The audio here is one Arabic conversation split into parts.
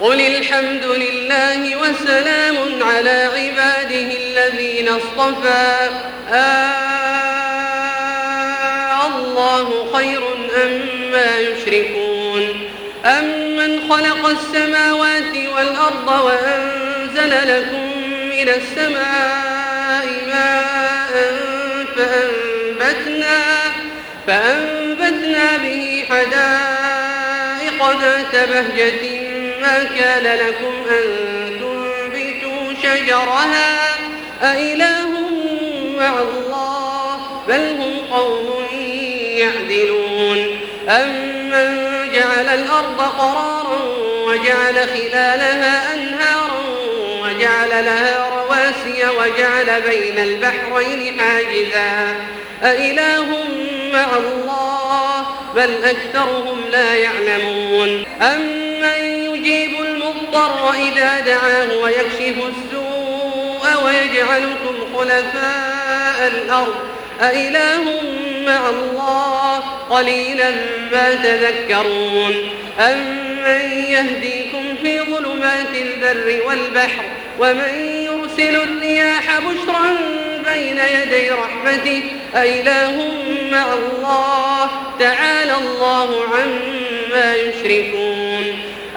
قل الحمد لله وسلام على عباده الذين اصطفى. آه الله خير أما يشركون. أمن خلق السماوات والأرض وأنزل لكم من السماء ماء فأنبتنا, فأنبتنا به حدائق ذات بهجة ما كان لكم أن تنبتوا شجرها؟ أإله مع الله بل هم قوم يعدلون. أمن جعل الأرض قرارا وجعل خلالها أنهارا وجعل لها رواسي وجعل بين البحرين حاجزا؟ أإله مع الله بل أكثرهم لا يعلمون. أمن يجيب المضطر إذا دعاه ويكشف السوء ويجعلكم خلفاء الأرض. أإله مع الله؟ قليلا ما تذكرون. أمن يهديكم في ظلمات البر والبحر؟ ومن يرسل الرياح بشرا بين يدي رحمته؟ أإله مع الله؟ تعالى الله عما يشركون.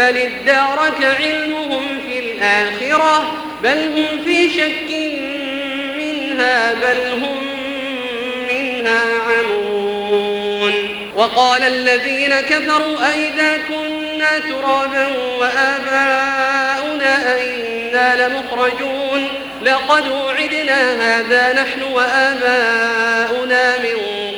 بل ادارك علمهم في الآخرة بل هم في شك منها بل هم منها عمون. وقال الذين كفروا أئذا كنا ترابا وآباؤنا أئنا لمخرجون لقد وعدنا هذا نحن وآباؤنا من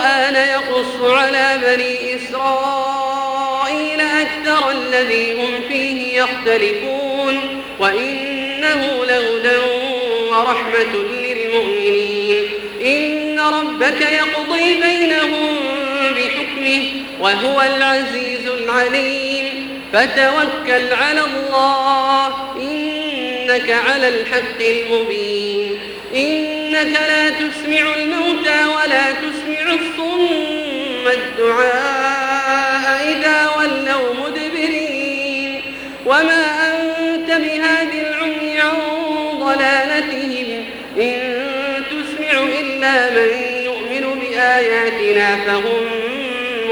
القرآن يقص على بني إسرائيل أكثر الذي هم فيه يختلفون وإنه لهدى ورحمة للمؤمنين. إن ربك يقضي بينهم بحكمه وهو العزيز العليم. فتوكل على الله إنك على الحق المبين. إنك لا تسمع الموتى ولا تسمع الصم الدعاء إذا ولوا مدبرين. وما أنت بهاد العمي عن ضلالتهم. إن تسمع إلا من يؤمن بآياتنا فهم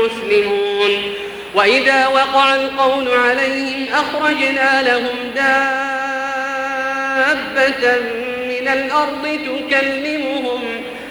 مسلمون. وإذا وقع القول عليهم أخرجنا لهم دابة من الأرض تكلمهم.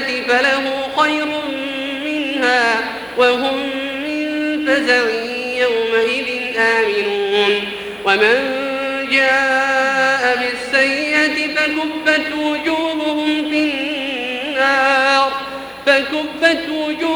بالحسنة فله خير منها وهم من فزع يومئذ آمنون. ومن جاء بالسيئة فكبت وجوههم في النار. فكبت وجوههم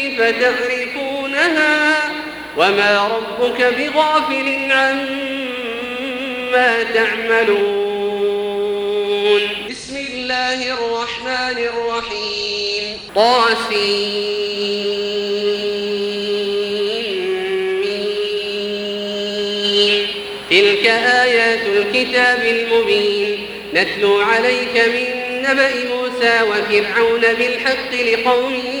فتعرفونها وما ربك بغافل عما تعملون. بسم الله الرحمن الرحيم. طاسين تلك آيات الكتاب المبين. نتلو عليك من نبأ موسى وفرعون بالحق لقوم يؤمنون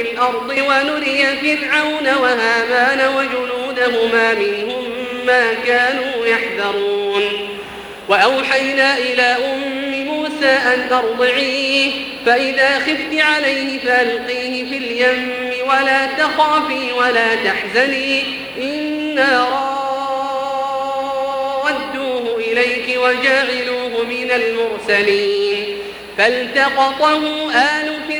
الأرض ونري فرعون وهامان وجنودهما منهم ما كانوا يحذرون. وأوحينا إلى أم موسى أن أرضعيه فإذا خفت عليه فألقيه في اليم ولا تخافي ولا تحزني إنا ردوه إليك وجاعلوه من المرسلين. فالتقطه آل فرعون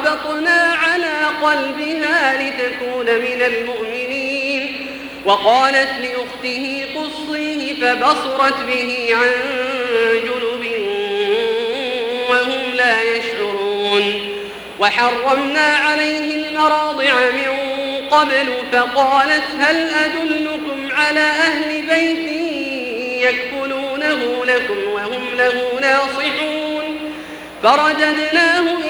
ربطنا على قلبها لتكون من المؤمنين وقالت لأخته قصيه فبصرت به عن جنب وهم لا يشعرون وحرمنا عليه المراضع من قبل فقالت هل أدلكم على أهل بيت يكفلونه لكم وهم له ناصحون فرددناه إلى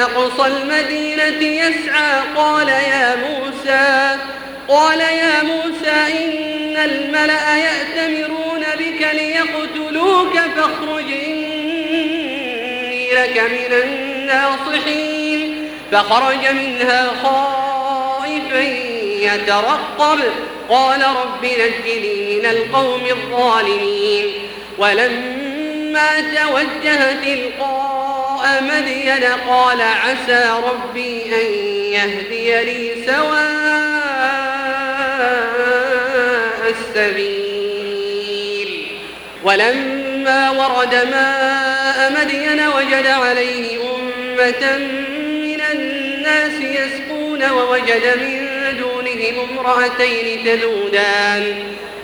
أقصى المدينة يسعى. قال يا موسى قال يا موسى إن الملأ يأتمرون بك ليقتلوك فاخرج إني لك من الناصحين. فخرج منها خائفا يترقب. قال رب نجني من القوم الظالمين. ولما توجه تلقاء مدين قال عسى ربي أن يهدي لي سواء السبيل. ولما ورد ماء مدين وجد عليه أمة من الناس يسقون ووجد من دونهم امرأتين تذودان.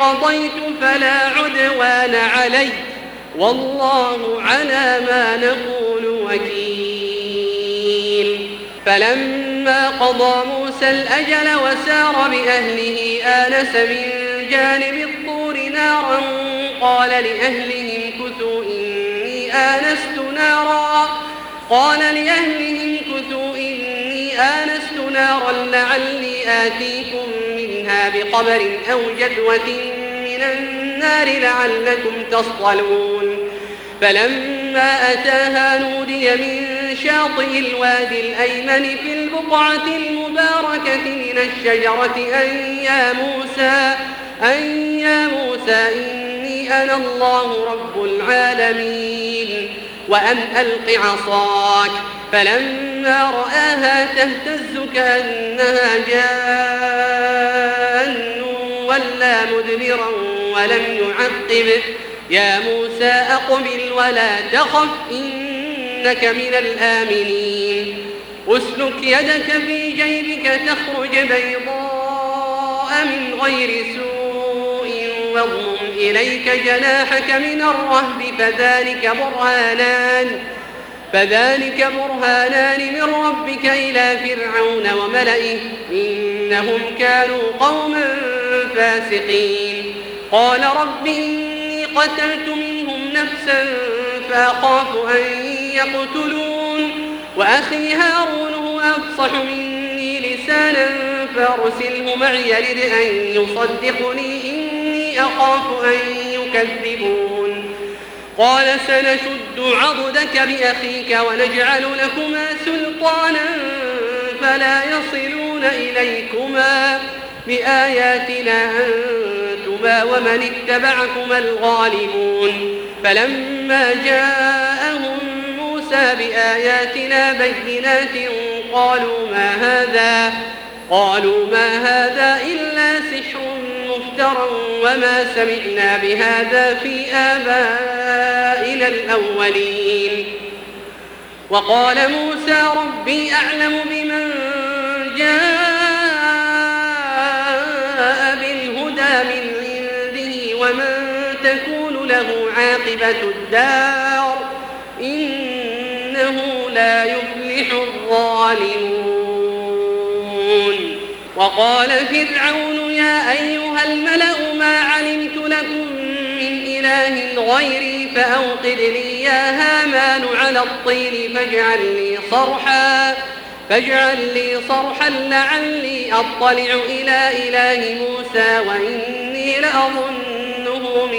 قضيت فلا عدوان علي. والله على ما نقول وكيل. فلما قضى موسى الأجل وسار بأهله آنس من جانب الطور نارا قال لأهلهم كثوا إني آنست نارا. قال لأهلهم كثوا إني آنست نارا لعلي آتيكم منها بقبر أو جدوة من النار لعلكم تصطلون. فلما أتاها نودي من شاطئ الوادي الأيمن في البقعة المباركة من الشجرة أن يا موسى أن يا موسى إني أنا الله رب العالمين. وأن ألق عصاك. فلما رآها تهتز كأنها جان. مدبرا ولم يعقب. يا موسى أقبل ولا تخف إنك من الآمنين. أسلك يدك في جيبك تخرج بيضاء من غير سوء واضمم إليك جناحك من الرهب فذلك برهانان فذلك برهانان من ربك إلى فرعون وملئه. إنهم كانوا قوما فاسقين قال رب إني قتلت منهم نفسا فأخاف أن يقتلون. وأخي هارون هو أفصح مني لسانا فأرسله معي يرد أن يصدقني. إني أخاف أن يكذبون. قال سنشد عضدك بأخيك ونجعل لكما سلطانا فلا يصلون إليكما. بآياتنا أنتما ومن اتبعكما الغالبون فلما جاءهم موسى بآياتنا بينات قالوا ما هذا؟ قالوا ما هذا إلا سحر مفترى وما سمعنا بهذا في آبائنا الأولين. وقال موسى ربي أعلم بمن جاء عاقبة الدار إنه لا يفلح الظالمون. وقال فرعون يا أيها الملأ ما علمت لكم من إله غيري فأوقد لي يا هامان على الطين فاجعل لي صرحا فاجعل لي صرحا لعلي أطلع إلى إله موسى وإني لأظنه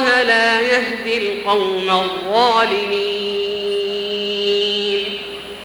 الله لا يهدي القوم الظالمين.